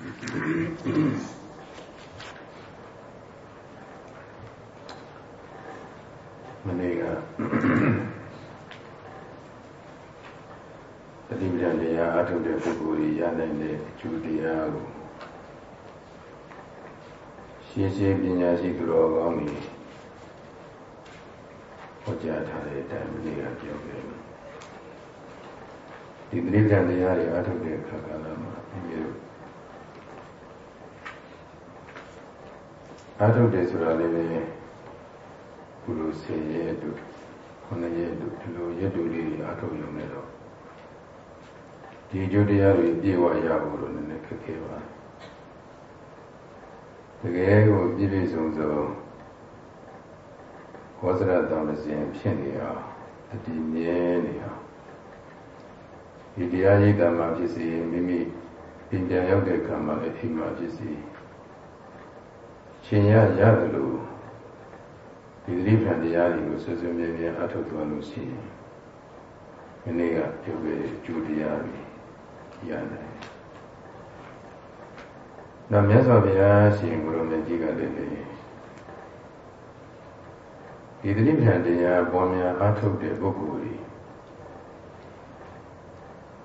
မနေ့ကတတိပဒံတရားအထုတ်တဲ့ပုဂ္ဂိုလ်ကြီးရနိုင်တဲ့အကျိုးတရားကိုရှင်းရှင်းပညာရှိသူတော်ကောင်းကြီးဟောကြားထားတဲ့အတိုင်းမနေ့ကပြောခဲ့တယ်ဒီတတိပဒံတရားတွေအထုတ်တဲ့အခါကလည်းမှာဒီ အထုတ်တယ်ဆိုတာလည်းပဲကုလိုဆယ်ရဲ့တို့ခုနှစ်ရဲ့တို့ဒီလိုရက်တို့လေးတွေအထုတ်ရုံနဲ့တော့ဒီအကျိုးတရားတွေပြည့်ဝရဖို့လို့နည်းနည်းခက်ခဲပါတကယ်ကိုပြည့်ပြည့်စုံစုံဘောဇရတံမစဉ်ဖြစ်နေအောင်တတိမြဲနေအောင်ဒီတရားရိပ်တံမှာဖြစ်စီမိမိပြင်ပြန်ရောက်တဲ့ခံမှာလည်းအိမ်မှာဖြစ်စီ ရှင်ရရတယ်လို့ဒီသတိပ္ပံတရားတွေကိုဆွဆွမြဲမြဲအထုတ်သွားလို့ရှိရင်ဒီနေ့ကပြုခဲ့ကျူတရားတွေရတယ်။နောက်မြတ်စွာဘုရားရှင်ကိုရောမြတ်ကြီးကလည်းလေဒီသတိပ္ပံတရားပေါ်များအထုတ်တဲ့ပုဂ္ဂိုလ်တွေ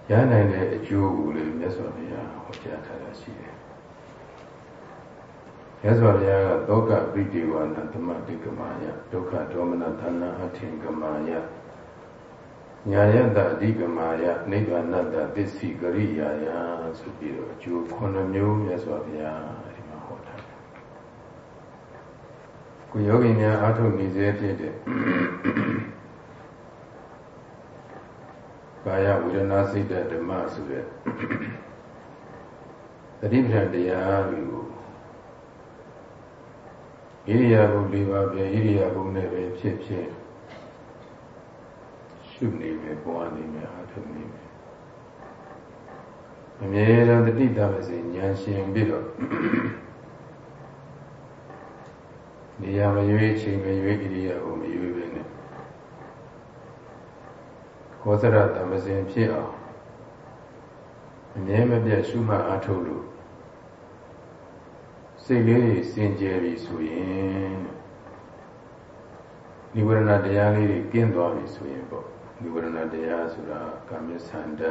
ရနိုင်တဲ့အကျိုးကိုလည်းမြတ်စွာဘုရားဟောကြားထားတာရှိတယ်။ မြတ်စွာဘုရားကသောကပိတိဝါနသမတိကမာယဒုက္ခဒေါမနသန္နာအထင်ကမာယညာယတအဓိကမာယနိဗ္ဗာနတသစ္စိကရိယာယဆိုပြီးတော့အကျိုးခုနှစ်မျိုးမြတ်စွာဘုရားဒီမှာဟောထားတယ်။ကိုယောဂီများအားထုတ်နေစေဖြစ်တဲ့ကာယဝေဒနာစိတ်ဓမ္မဆိုတဲ့သတိပဋ္ဌာန်တရားတွေကို ဣရိယာပု၄ပါးပဲဣရိယာပုနဲ့ပဲဖြစ်ဖြစ်ရှုနေမယ်ပွားနေမယ်အားထုတ်နေမယ်အမြဲတမ်းတတိတမစေဉာဏ်ရှင်ပြီးတော့နေရာမရွေးချိန်မရွေးဣရိယာပုမရွေးပဲနဲ့ခောသရတမစင်ဖြစ်အောင်အမြဲမပြတ်ရှုမှတ်အားထုတ်လို့ စိတ်လေးစင်ကြယ်ပြီဆိုရင်နိဝရဏတရားလေးတွေကင်းသွားပြီဆိုရင်ပေါ့နိဝရဏတရားဆိုတာကာမစန္ဒ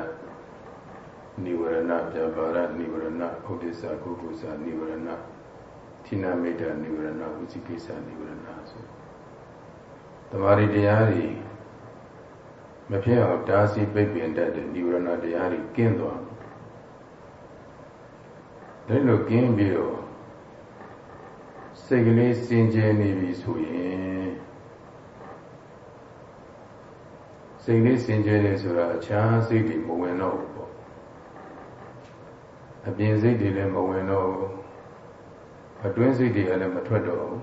နိဝရဏပြပါရနိဝရဏဥဒိစ္စကုကုသနိဝရဏသီနာမိတ်တနိဝရဏဝိသိကိစ္စနိဝရဏဆိုတမာရီတရားတွေမဖြစ်အောင်တားဆီးပိတ်ပင်တတ်တဲ့နိဝရဏတရားတွေကင်းသွားတယ်ဒါလိုကင်းပြီးတော့ စိတ်ကလေးစင်ကြယ်နေပြီဆိုရင်စိတ်လေးစင်ကြယ်တယ်ဆိုတာအခြားစိတ်တွေမဝင်တော့ဘူးပေါ့အပြင်စိတ်တွေလည်းမဝင်တော့ဘူးအတွင်းစိတ်တွေလည်းမထွက်တော့ဘူး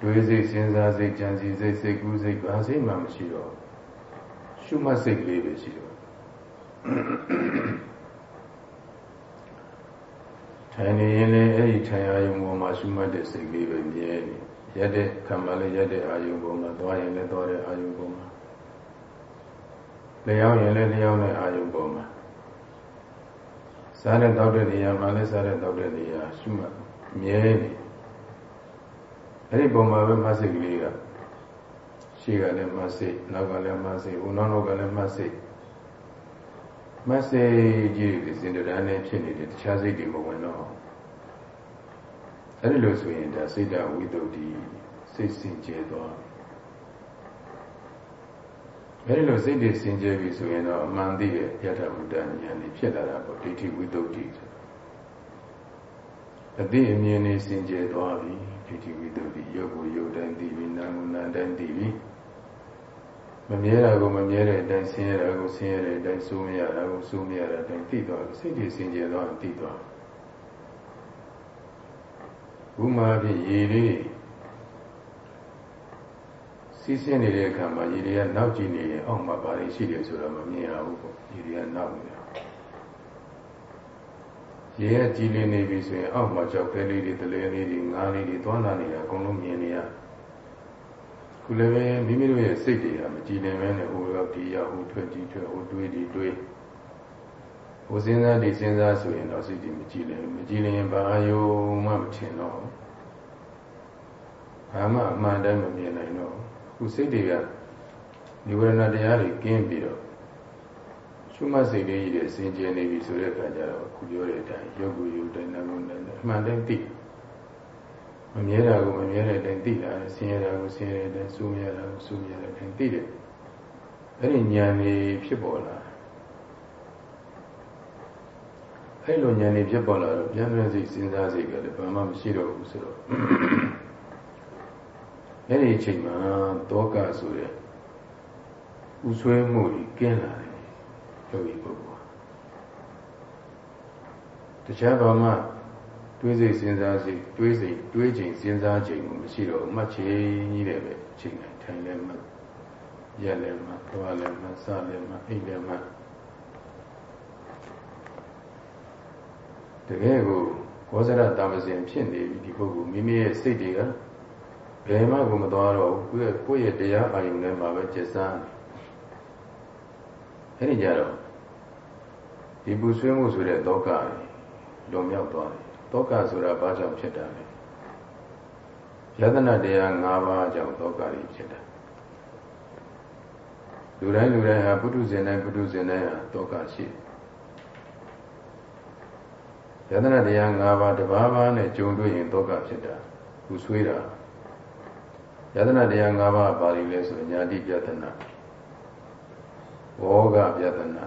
တွေးစိတ်စဉ်းစားစိတ်ကြံစည်စိတ်စိတ်ကူးစိတ်ဘာစိတ်မှမရှိတော့ရှုမှတ်စိတ်ကလေးပဲရှိတော့ ထိုင်နေရင်လည်းအဲ့ဒီထိုင်အာယုံပေါ်မှာရှုမှတ်တဲ့စိတ်လေးပဲမြဲနေရက်တဲ့ခံမှလည်းရက်တဲ့အာယုံပေါ်မှာသွားရင်လည်းသွားတဲ့အာယုံပေါ်မှာလျှောက်ရင်လည်းလျှောက်တဲ့အာယုံပေါ်မှာစားတဲ့တောက်တဲ့နေရာမှာလည်းစားတဲ့တောက်တဲ့နေရာရှုမှတ်မြဲနေအဲ့ဒီပုံမှာပဲမဆိတ်ကလေးကရှေ့ကလည်းမဆိတ်နောက်ကလည်းမဆိတ်ဦးနောက်နောက်ကလည်းမဆိတ် မဆိတ်ကြီးတွေစင်တရန်နဲ့ဖြစ်နေတဲ့တခြားစိတ်တွေမဝင်တော့အဲ့ဒီလိုဆိုရင်ဒါစိတ်တဝိတုဒ္ဓိစိတ်စင်ကြယ်သွားအဲ့ဒီလိုစိတ်တွေစင်ကြယ်ပြီဆိုရင်တော့အမှန်သိရဲ့ယထာဘုဒ္ဓဉာဏ်นี่ဖြစ်လာတာပေါ့ဒိဋ္ဌိဝိတုဒ္ဓိအသိအမြင်နဲ့စင်ကြယ်သွားပြီဒိဋ္ဌိဝိတုဒ္ဓိရုပ်ကိုရုပ်တိုင်းသိပြီနာမ်ကိုနာမ်တိုင်းသိပြီ မမြဲတာကိုမမြဲတဲ့အတိုင်းဆင်းရဲတာကိုဆင်းရဲတဲ့အတိုင်းစိုးမရတာကိုစိုးမရတဲ့အတိုင်းသိသွားတယ်စိတ်တွေစင်ကြယ်သွားရင်သိသွားဥမာဖြင့်ရေလေးစီးဆင်းနေတဲ့အခါမှာရေတွေကနောက်ကျနေရင်အောက်မှာဘာတွေရှိတယ်ဆိုတော့မမြင်ရဘူးပေါ့ရေတွေကနောက်နေတာရေကကြည်လင်နေပြီဆိုရင်အောက်မှာကြောက်ကလေးတွေတလဲလေးတွေငါးလေးတွေသွားလာနေတာအကုန်လုံးမြင်နေရ ခုလည်းပဲမိမိတို့ရဲ့စိတ်တွေကမကြည်လင်ပဲနဲ့ဟိုရောက်ဒီရောက်ဟိုထွက်ဒီထွက်ဟိုတွေးဒီတွေးဟိုစဉ်းစားဒီစဉ်းစားဆိုရင်တော့စိတ်ကြီးမကြည့်လည်းမကြည့်ရင်ဘာယုံမှမထင်တော့ဘာမှအမှန်တိုင်းမမြင်နိုင်တော့ခုစိတ်တွေကនិဝရဏတရားတွေကင်းပြီးတော့ရှုမှတ်စိတ်လေးကြီးတွေစင်ကြယ်နေပြီဆိုတဲ့အခါကျတော့ခုပြောတဲ့အတိုင်းရုပ်ကိုယ်ရုပ်တိုင်းနာမ်ကိုနာမ်အမှန်တိုင်းသိ မမြဲတာကိုမမြဲတဲ့အတိုင်းသိလာတယ်ဆင်းရဲတာကိုဆင်းရဲတဲ့အတိုင်းစူးမြဲတာကိုစူးမြဲတဲ့အတိုင်းသိတယ်အဲ့ဒီဉာဏ်လေးဖြစ်ပေါ်လာအဲ့လိုဉာဏ်လေးဖြစ်ပေါ်လာတော့ဉာဏ်ရစိတ်စဉ်းစားစိတ်ကလည်းဘာမှမရှိတော့ဘူးဆိုတော့အဲ့ဒီအချိန်မှာတောကဆိုတဲ့ဥဆွဲမှုကြီးကင်းလာတယ်ယောဂီပုဂ္ဂိုလ်တခြားဘာမှ တွေးစိတ်စဉ်းစားစိတ်တွေးစိတ်တွေးချိန်စဉ်းစားချိန်ကိုမရှိတော့မှတ်ချင်ကြီးတယ်ပဲချိန်တိုင်းထိုင်လည်းမှရက်လည်းမှသွားလည်းမှစလည်းမှအိပ်လည်းမှတကယ်ကိုဘောဇရတာမစဉ်ဖြစ်နေပြီဒီပုဂ္ဂိုလ်မိမိရဲ့စိတ်တွေကဘယ်မှကိုမသွားတော့ဘူးကိုယ့်ရဲ့ကိုယ့်ရဲ့တရားအာယုန်ထဲမှာပဲကျစမ်းအဲ့ဒီကြတော့ဒီပူဆွေးမှုဆိုတဲ့ဒုက္ခလွန်မြောက်သွားတယ် ဒုက္ခဆိုတာဘာကြောင့်ဖြစ်တာလဲယတနာတရား၅ပါးကြောင့်ဒုက္ခတွေဖြစ်တာလူတိုင်းလူတိုင်းဟာပုထုဇဉ်တိုင်းပုထုဇဉ်တိုင်းဟာဒုက္ခရှိယတနာတရား၅ပါးတစ်ပါးပါးနဲ့ကြုံတွေ့ရင်ဒုက္ခဖြစ်တာပူဆွေးတာယတနာတရား၅ပါးပါဠိလဲဆိုညာတိပြတနာဝောဂပြတနာ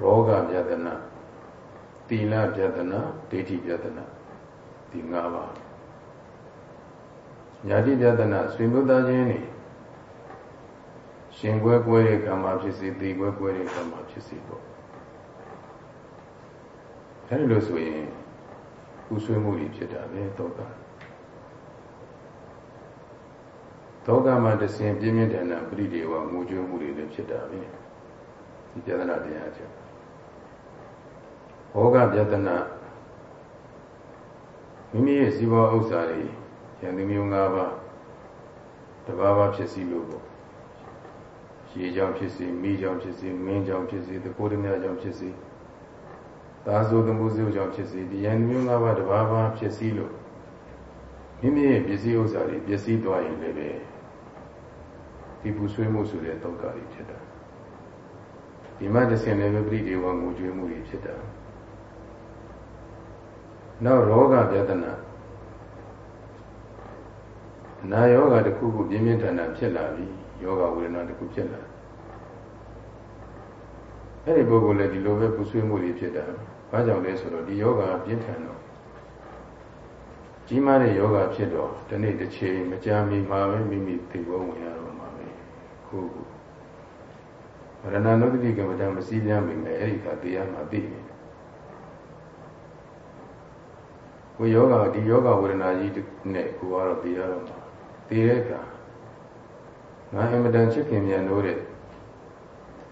ရောဂပြတနာ သီလပြတနာဒိဋ္ဌိပြတနာဒီ၅ပါးညာတိပြတနာဆွေမျိုးသားချင်းနေရှင်ကွဲကွဲတဲ့ကံမှာဖြစ်စေသိကွဲကွဲတဲ့ကံမှာဖြစ်စေပေါ့အဲဒီလိုဆိုရင်ဥဆွေးမှုတွေဖြစ်တာပဲတော့ကသောကမှာတဆင်ပြင်းပြင်းထန်ထန်ပရိဒေဝငိုကြွမှုတွေလည်းဖြစ်တာပဲဒီပြဒနာတရားချက် ဘောဂပြဒနာမိမိရဲ့ဇီဝဥစ္စာတွေယန္တိမျိုး၅ပါးတဘာဝဖြစ်စီလို့ပေါ့ရေကြောင့်ဖြစ်စီမိကြောင့်ဖြစ်စီမင်းကြောင့်ဖြစ်စီတကိုးရမြကြောင့်ဖြစ်စီသာဇုသမှုစုကြောင့်ဖြစ်စီဒီယန္တိမျိုး၅ပါးတဘာဝဖြစ်စီလို့မိမိရဲ့ပစ္စည်းဥစ္စာတွေပစ္စည်းသွားရင်လည်းပဲဒီပူဆွေးမှုဆိုတဲ့ဒုက္ခတွေဖြစ်တာဒီမှာတစ်ဆင့်လည်းပဲပရိဒေဝငိုကြွေးမှုတွေဖြစ်တာ နောက်ရောဂပြဒနာနာယောဂတစ်ခုခုပြင်းပြင်းထန်ထန်ဖြစ်လာပြီယောဂဝေဒနာတစ်ခုဖြစ်လာအဲ့ဒီပုဂ္ဂိုလ်လည်းဒီလိုပဲပူဆွေးမှုတွေဖြစ်တာဘာကြောင့်လဲဆိုတော့ဒီယောဂပြင်းထန်တော့ကြီးမားတဲ့ယောဂဖြစ်တော့ဒီနေ့တစ်ချိန်မကြာမီမှာပဲမိမိသိဖို့ဝင်ရတော့မှာပဲခုခုဗရဏနုတ္တိကမ္မဋ္ဌာန်းမစည်းပြမိမယ်အဲ့ဒီကတရားမှာသိနေ ကိုယောဂဒီယောဂဝေဒနာကြီးနဲ့ကိုကတော့သိရတော့မှာသိတဲ့အခါငါအမတန်ချစ်ခင်မြန်လို့တဲ့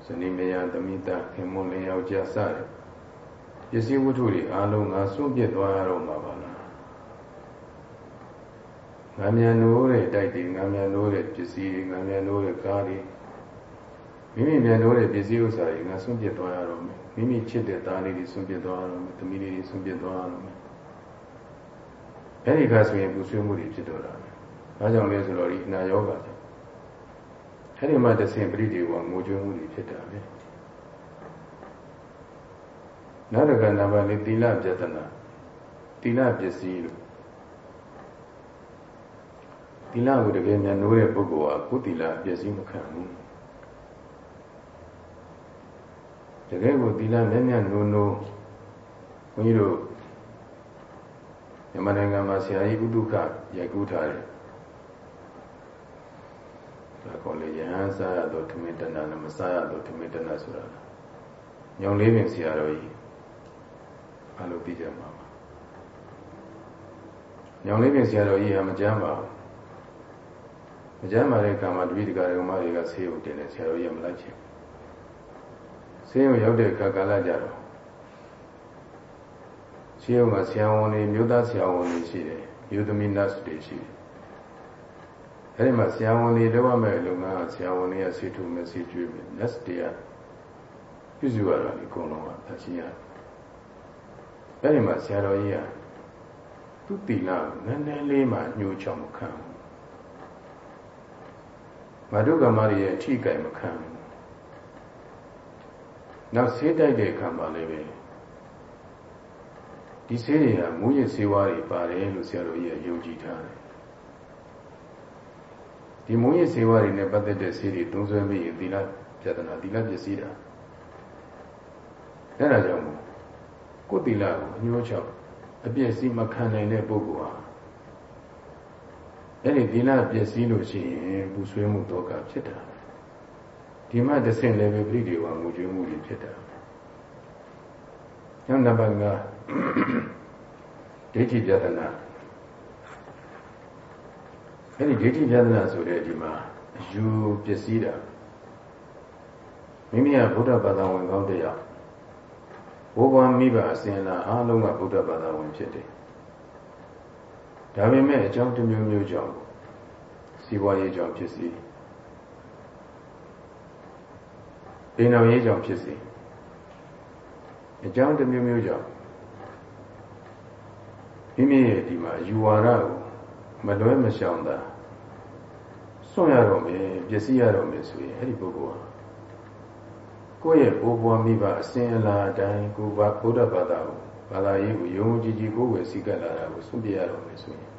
ဇနီးမယားသမီးသားခင်မွန်လင်ယောက်ျားစတဲ့ပစ္စည်းဝတ္ထုတွေအားလုံးငါစွန့်ပစ်သွားရတော့မှာပါလားငါမြန်လို့တဲ့တိုက်တွေငါမြန်လို့တဲ့ပစ္စည်းတွေငါမြန်လို့တဲ့ကားတွေမိမိမြန်လို့တဲ့ပစ္စည်းဥစ္စာတွေငါစွန့်ပစ်သွားရတော့မယ်မိမိချစ်တဲ့သားလေးတွေစွန့်ပစ်သွားရတော့မယ်သမီးလေးတွေစွန့်ပစ်သွားရတော့မယ် အဲ့ဒီကဆိုရင်ပူဆွေးမှုတွေဖြစ်တော့တာပဲ။ဘာကြောင့်လဲဆိုတော့ဒီအနာယောဂကြောင့်အဲ့ဒီမှာတဆင်ပရိဒီဝငိုကြွေးမှုတွေဖြစ်တာပဲ။နောက်တစ်ခါနံပါတ်လေးသီလပြတနာသီလပစ္စည်းလို့သီလကိုတကယ်မြန်နိုးတဲ့ပုဂ္ဂိုလ်ဟာကိုယ်သီလပစ္စည်းမခံဘူး။တကယ်ကိုသီလမြန်မြန်နိုးနိုးဘုန်းကြီးတို့ မြန်မာနိုင်ငံမှာဆရာကြီးဥဒုကရိုက်ကူးထားတယ်။ဒါကောလေယဟန်စားရတော့ထမင်းတဏနဲ့မစားရတော့ထမင်းတဏဆိုတာညောင်လေးပင်ဆရာတော်ကြီးအလုပ်သိကြမှာပါ။ညောင်လေးပင်ဆရာတော်ကြီးကမကြမ်းပါဘူး။မကြမ်းပါတဲ့အခါမှာတပည့်တကားတော်မတွေကဆေးရုံတင်တယ်ဆရာတော်ကြီးကမလိုက်ချင်။ဆေးရုံရောက်တဲ့အခါကာလကြတော့ ရှိရုံကဆရာဝန်တွေမြို့သားဆရာဝန်တွေရှိတယ်မြို့သမီး nurse တွေရှိတယ်အဲဒီမှာဆရာဝန်တွေလုပ်ရမယ့်လုပ်ငန်းကဆရာဝန်တွေကဆေးထုမယ်ဆေးကျွေးမယ် nurse တွေကပြုစုရတာဒီအကုန်လုံးကသရှိရအဲ့ဒီမှာဆရာတော်ကြီးကသူ့တီလာနည်းနည်းလေးမှညှိုးချောင်မခံဘူးမာဒုကမရီရဲ့အထိကြိုင်မခံဘူးနောက်ဆေးတိုက်တဲ့အခါမှာလည်းပဲ ဒီဆေးတွေကမူရစ်ဆေးဝါးတွေပါတယ်လို့ဆရာတော်ကြီးကယုံကြည်ထားတယ်ဒီမူရစ်ဆေးဝါးတွေနဲ့ပတ်သက်တဲ့ဆေးတွေသုံးစွဲပြီးရင်သီလပြဒနာသီလပစ္စည်းတာအဲ့ဒါကြောင့်မို့ကိုယ်သီလကိုအညှိုးချောက်အပြည့်စီမခံနိုင်တဲ့ပုဂ္ဂိုလ်ဟာအဲ့ဒီသီလပစ္စည်းလို့ရှိရင်ပူဆွေးမှုတော့ကဖြစ်တာဒီမှတစ်ဆင့်လည်းပဲပြိတိဝါငူကျွေးမှုတွေဖြစ်တာညနံပါတ်5 ဒိဋ္ဌိပြဒနာအဲ့ဒီဒိဋ္ဌိပြဒနာဆိုတဲ့ဒီမှာအယူပစ္စည်းတာမိမိကဗုဒ္ဓဘာသာဝင်ကောင်းတဲ့ရောက်ဘိုးဘွားမိဘအစဉ်လာအားလုံးကဗုဒ္ဓဘာသာဝင်ဖြစ်တယ်ဒါပေမဲ့အကြောင်းတစ်မျိုးမျိုးကြောင့်စီးပွားရေးကြောင့်ဖြစ်စီအိမ်တော်ရေးကြောင့်ဖြစ်စီအကြောင်းတစ်မျိုးမျိုးကြောင့် မိမိရဲ့ဒီမှာယူဝါဒကိုမလွဲမရှောင်တာစွန့်ရတော့မယ်ပျက်စီးရတော့မယ်ဆိုရင်အဲ့ဒီပုဂ္ဂိုလ်ဟာကိုယ့်ရဲ့ဘိုးဘွားမိဘအစဉ်အလာအတိုင်းကိုယ်ဘာဘုရားဘာသာကိုဘာသာရေးကိုယုံကြည်ကြည်ကိုယ်ဝယ်စည်းကပ်လာတာကိုစွန့်ပြရတော့မယ်ဆိုရင်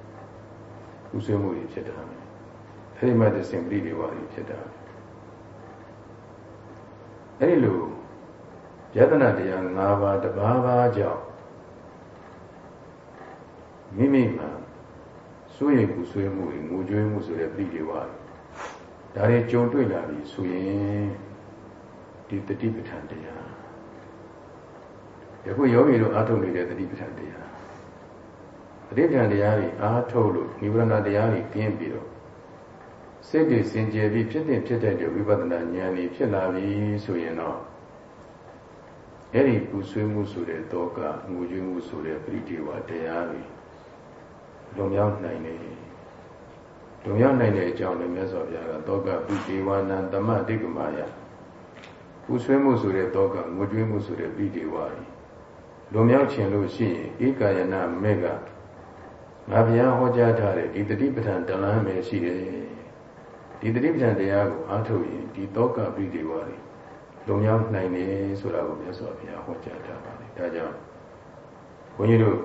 ဥဆွေးမှုတွေဖြစ်တာမယ်အဲ့ဒီမှာတစင်ပရိဒီဝါတွေဖြစ်တာအဲ့ဒီလိုယတနာတရား၅ပါးတပါးပါးကြောင့် မိမိမှာစိုးရိမ်မှုဆွေးမှုငိုကြွေးမှုဆိုတဲ့ပရိဒီဝါဒါတွေကြုံတွေ့လာပြီဆိုရင်ဒီတတိပဋ္ဌာန်တရားယခုယောဂီတို့အားထုတ်နေတဲ့တတိပဋ္ဌာန်တရားတတိပဋ္ဌာန်တရားတွေအားထုတ်လို့နိဗ္ဗာန်တရားတွေကျင်းပြီးတော့စိတ်တွေစင်ကြယ်ပြီးဖြစ်တဲ့ဖြစ်တဲ့ဝိပဿနာဉာဏ်ကြီးဖြစ်လာပြီဆိုရင်တော့အဲ့ဒီပူဆွေးမှုဆိုတဲ့တောကငိုကြွေးမှုဆိုတဲ့ပရိဒီဝတရားတွေ လွန်မြောက်နိုင်တယ်လွန်မြောက်နိုင်တဲ့အကြောင်းလည်းမြတ်စွာဘုရားကတောကပိဒီဝနံတမတိကမာယပူဆွေးမှုဆိုတဲ့တောကငိုကြွေးမှုဆိုတဲ့ပိဒီဝါကြီးလွန်မြောက်ခြင်းလို့ရှိရင်ဧကာယနာမေကငါဘုရားဟောကြားထားတဲ့ဒီတတိပဋ္ဌာန်တလန်းပဲရှိတယ်ဒီတတိပဋ္ဌာန်တရားကိုအားထုတ်ရင်ဒီတောကပိဒီဝါကြီးလုံမြောက်နိုင်တယ်ဆိုတာကိုမြတ်စွာဘုရားဟောကြားထားပါတယ်ဒါကြောင့်ဘုန်းကြီးတို့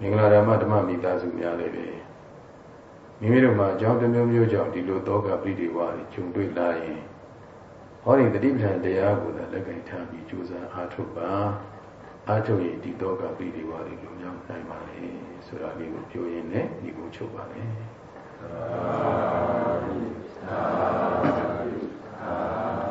မင်္ဂလာဓမ္မဓမ္မမိသားစုများလည်းပဲမိမိတို့မှာအကြောင်းမျိုးမျိုးကြောင့်ဒီလိုသောကပရိဒီဝါတွေဂျုံတွေ့လာရင်ဟောဒီတတိပဋ္ဌာန်တရားကိုသာလက်ကင်ထားပြီးကြိုးစားအားထုတ်ပါအားထုတ်ရင်ဒီသောကပရိဒီဝါတွေလွန်မြောက်နိုင်ပါလေဆိုတာလေးကိုပြောရင်းနဲ့ဒီကိုချုပ်ပါမယ်သာသာသာ